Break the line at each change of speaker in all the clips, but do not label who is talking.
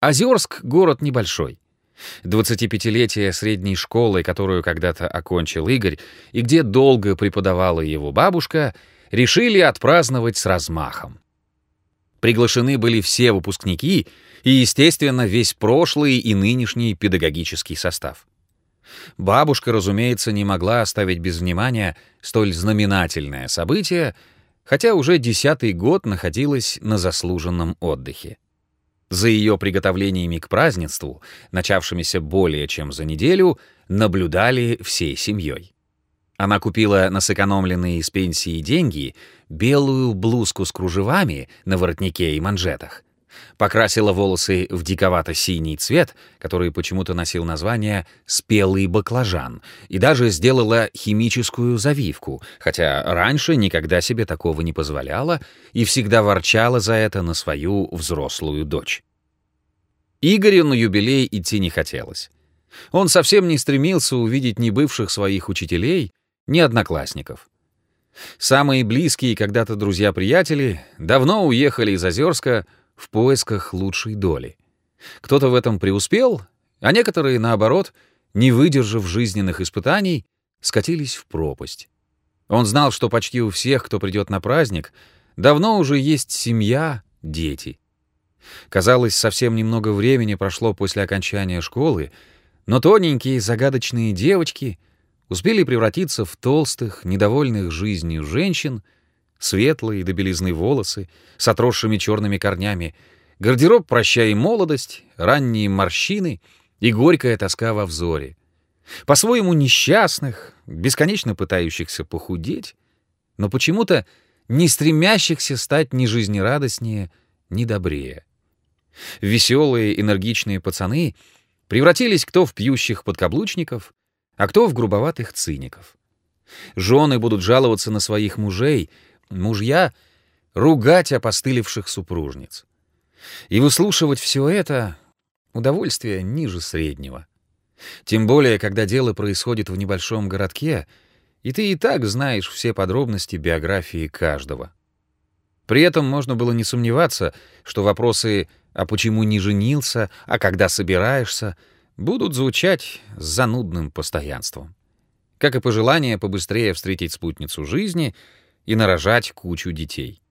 Озерск — город небольшой. 25-летие средней школы, которую когда-то окончил Игорь, и где долго преподавала его бабушка, решили отпраздновать с размахом. Приглашены были все выпускники и, естественно, весь прошлый и нынешний педагогический состав. Бабушка, разумеется, не могла оставить без внимания столь знаменательное событие, хотя уже десятый год находилась на заслуженном отдыхе. За ее приготовлениями к празднеству, начавшимися более чем за неделю, наблюдали всей семьей. Она купила на сэкономленные из пенсии деньги белую блузку с кружевами на воротнике и манжетах, покрасила волосы в диковато-синий цвет, который почему-то носил название «спелый баклажан», и даже сделала химическую завивку, хотя раньше никогда себе такого не позволяла и всегда ворчала за это на свою взрослую дочь. Игорю на юбилей идти не хотелось. Он совсем не стремился увидеть ни бывших своих учителей, ни одноклассников. Самые близкие когда-то друзья-приятели давно уехали из Озерска — в поисках лучшей доли. Кто-то в этом преуспел, а некоторые, наоборот, не выдержав жизненных испытаний, скатились в пропасть. Он знал, что почти у всех, кто придет на праздник, давно уже есть семья, дети. Казалось, совсем немного времени прошло после окончания школы, но тоненькие загадочные девочки успели превратиться в толстых, недовольных жизнью женщин — светлые до белизны волосы с отросшими черными корнями, гардероб «Прощай молодость», ранние морщины и горькая тоска во взоре. По-своему несчастных, бесконечно пытающихся похудеть, но почему-то не стремящихся стать ни жизнерадостнее, ни добрее. Веселые, энергичные пацаны превратились кто в пьющих подкаблучников, а кто в грубоватых циников. Жены будут жаловаться на своих мужей — мужья ругать опостылевших супружниц. И выслушивать все это — удовольствие ниже среднего. Тем более, когда дело происходит в небольшом городке, и ты и так знаешь все подробности биографии каждого. При этом можно было не сомневаться, что вопросы «а почему не женился?», «а когда собираешься?» будут звучать с занудным постоянством. Как и пожелание побыстрее встретить спутницу жизни — и нарожать кучу детей.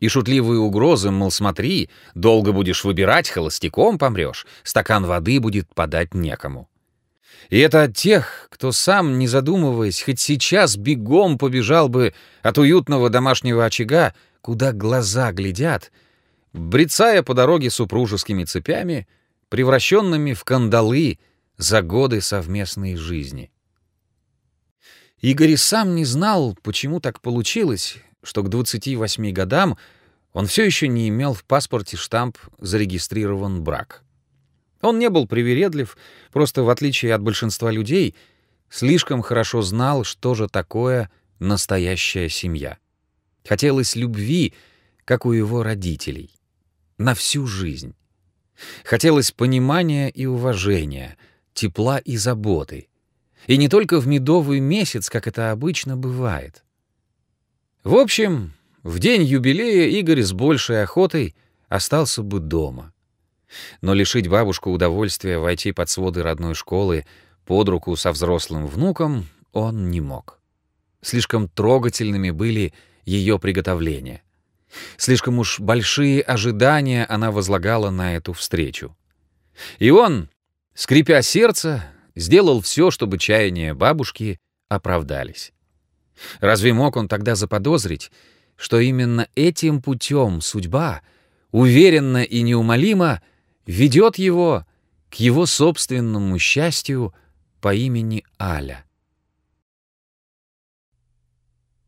И шутливые угрозы, мол, смотри, долго будешь выбирать, холостяком помрешь, стакан воды будет подать некому. И это от тех, кто сам, не задумываясь, хоть сейчас бегом побежал бы от уютного домашнего очага, куда глаза глядят, брецая по дороге супружескими цепями, превращенными в кандалы за годы совместной жизни. Игорь сам не знал, почему так получилось, что к 28 годам он все еще не имел в паспорте штамп «Зарегистрирован брак». Он не был привередлив, просто в отличие от большинства людей, слишком хорошо знал, что же такое настоящая семья. Хотелось любви, как у его родителей, на всю жизнь. Хотелось понимания и уважения, тепла и заботы — и не только в медовый месяц, как это обычно бывает. В общем, в день юбилея Игорь с большей охотой остался бы дома. Но лишить бабушку удовольствия войти под своды родной школы под руку со взрослым внуком он не мог. Слишком трогательными были ее приготовления. Слишком уж большие ожидания она возлагала на эту встречу. И он, скрипя сердце, сделал все, чтобы чаяния бабушки оправдались. Разве мог он тогда заподозрить, что именно этим путем судьба, уверенно и неумолимо, ведет его к его собственному счастью по имени Аля?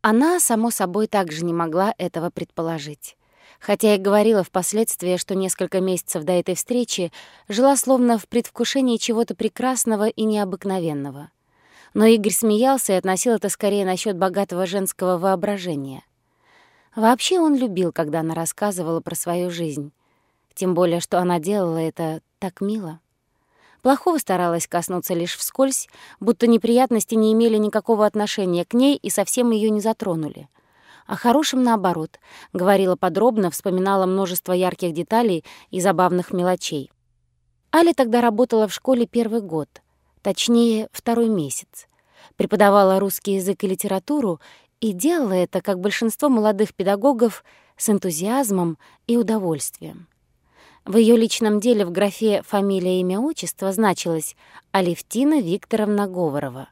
Она, само собой, также не могла этого предположить хотя и говорила впоследствии, что несколько месяцев до этой встречи жила словно в предвкушении чего-то прекрасного и необыкновенного. Но Игорь смеялся и относил это скорее насчет богатого женского воображения. Вообще он любил, когда она рассказывала про свою жизнь. Тем более, что она делала это так мило. Плохого старалась коснуться лишь вскользь, будто неприятности не имели никакого отношения к ней и совсем ее не затронули — о хорошем наоборот. Говорила подробно, вспоминала множество ярких деталей и забавных мелочей. Аля тогда работала в школе первый год, точнее, второй месяц. Преподавала русский язык и литературу и делала это, как большинство молодых педагогов, с энтузиазмом и удовольствием. В ее личном деле в графе «Фамилия, имя, отчество» значилось Алевтина Викторовна Говорова.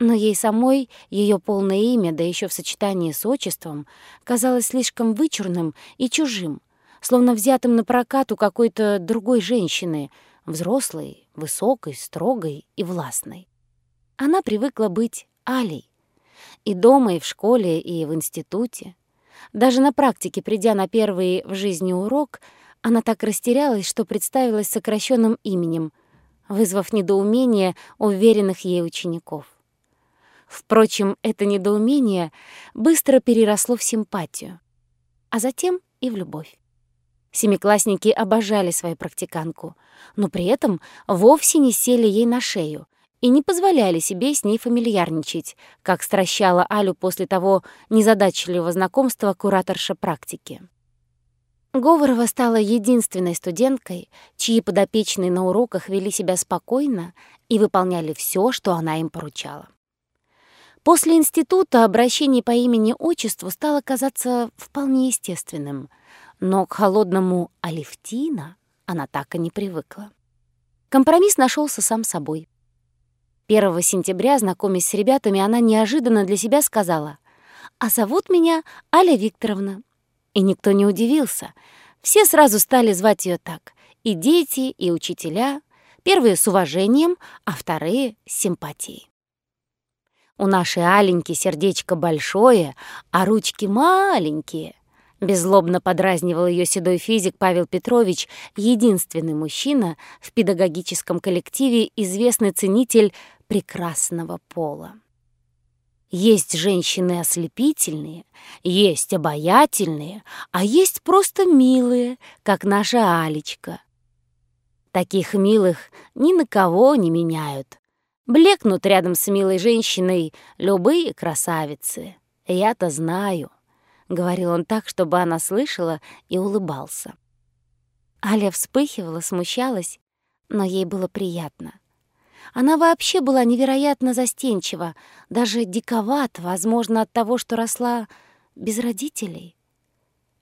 Но ей самой ее полное имя, да еще в сочетании с отчеством, казалось слишком вычурным и чужим, словно взятым на прокат у какой-то другой женщины, взрослой, высокой, строгой и властной. Она привыкла быть Алей. И дома, и в школе, и в институте. Даже на практике, придя на первый в жизни урок, она так растерялась, что представилась сокращенным именем, вызвав недоумение уверенных ей учеников. Впрочем, это недоумение быстро переросло в симпатию, а затем и в любовь. Семиклассники обожали свою практиканку, но при этом вовсе не сели ей на шею и не позволяли себе с ней фамильярничать, как стращала Алю после того незадачливого знакомства кураторша практики. Говорова стала единственной студенткой, чьи подопечные на уроках вели себя спокойно и выполняли все, что она им поручала. После института обращение по имени-отчеству стало казаться вполне естественным — но к холодному Алевтина она так и не привыкла. Компромисс нашелся сам собой. 1 сентября, знакомясь с ребятами, она неожиданно для себя сказала «А зовут меня Аля Викторовна». И никто не удивился. Все сразу стали звать ее так. И дети, и учителя. Первые с уважением, а вторые — с симпатией. У нашей Аленьки сердечко большое, а ручки маленькие — Беззлобно подразнивал ее седой физик Павел Петрович, единственный мужчина в педагогическом коллективе, известный ценитель прекрасного пола. Есть женщины ослепительные, есть обаятельные, а есть просто милые, как наша Алечка. Таких милых ни на кого не меняют. Блекнут рядом с милой женщиной любые красавицы. Я-то знаю. — говорил он так, чтобы она слышала, и улыбался. Аля вспыхивала, смущалась, но ей было приятно. Она вообще была невероятно застенчива, даже диковат, возможно, от того, что росла без родителей.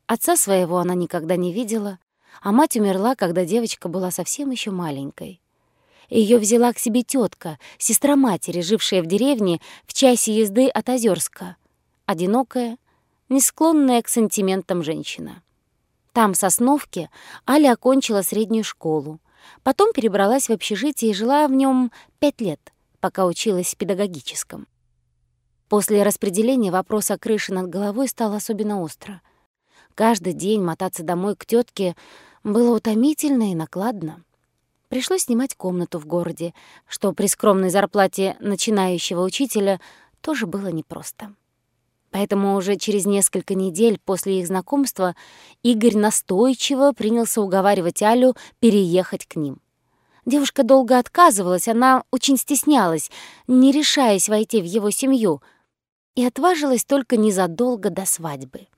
Отца своего она никогда не видела, а мать умерла, когда девочка была совсем еще маленькой. Ее взяла к себе тетка, сестра матери, жившая в деревне в часе езды от Озерска. Одинокая, не склонная к сантиментам женщина. Там, в Сосновке, Аля окончила среднюю школу. Потом перебралась в общежитие и жила в нем пять лет, пока училась в педагогическом. После распределения вопрос о крыше над головой стал особенно остро. Каждый день мотаться домой к тетке было утомительно и накладно. Пришлось снимать комнату в городе, что при скромной зарплате начинающего учителя тоже было непросто. Поэтому уже через несколько недель после их знакомства Игорь настойчиво принялся уговаривать Алю переехать к ним. Девушка долго отказывалась, она очень стеснялась, не решаясь войти в его семью, и отважилась только незадолго до свадьбы.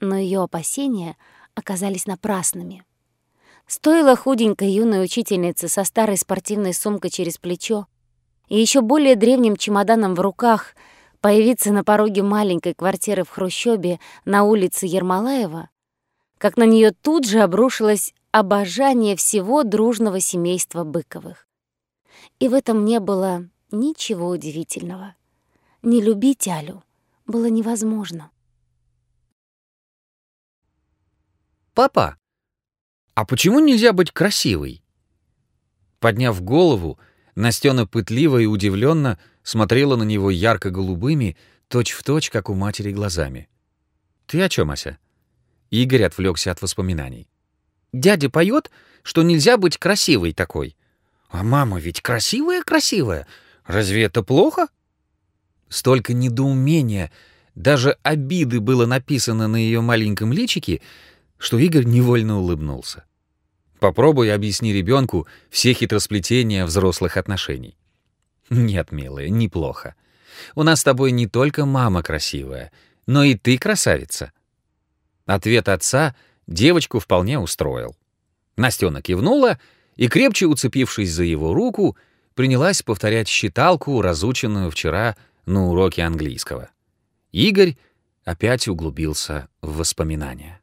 Но ее опасения оказались напрасными. Стоило худенькой юной учительнице со старой спортивной сумкой через плечо и еще более древним чемоданом в руках — появиться на пороге маленькой квартиры в Хрущобе на улице Ермолаева, как на нее тут же обрушилось обожание всего дружного семейства Быковых. И в этом не было ничего удивительного. Не любить Алю было невозможно.
«Папа, а почему нельзя быть красивой?» Подняв голову, Настена пытливо и удивленно смотрела на него ярко-голубыми, точь-в-точь, как у матери, глазами. «Ты о чем, Ася?» Игорь отвлекся от воспоминаний. «Дядя поет, что нельзя быть красивой такой». «А мама ведь красивая-красивая. Разве это плохо?» Столько недоумения, даже обиды было написано на ее маленьком личике, что Игорь невольно улыбнулся. Попробуй объясни ребенку все хитросплетения взрослых отношений. Нет, милая, неплохо. У нас с тобой не только мама красивая, но и ты красавица. Ответ отца девочку вполне устроил. Настена кивнула и, крепче уцепившись за его руку, принялась повторять считалку, разученную вчера на уроке английского. Игорь опять углубился в воспоминания.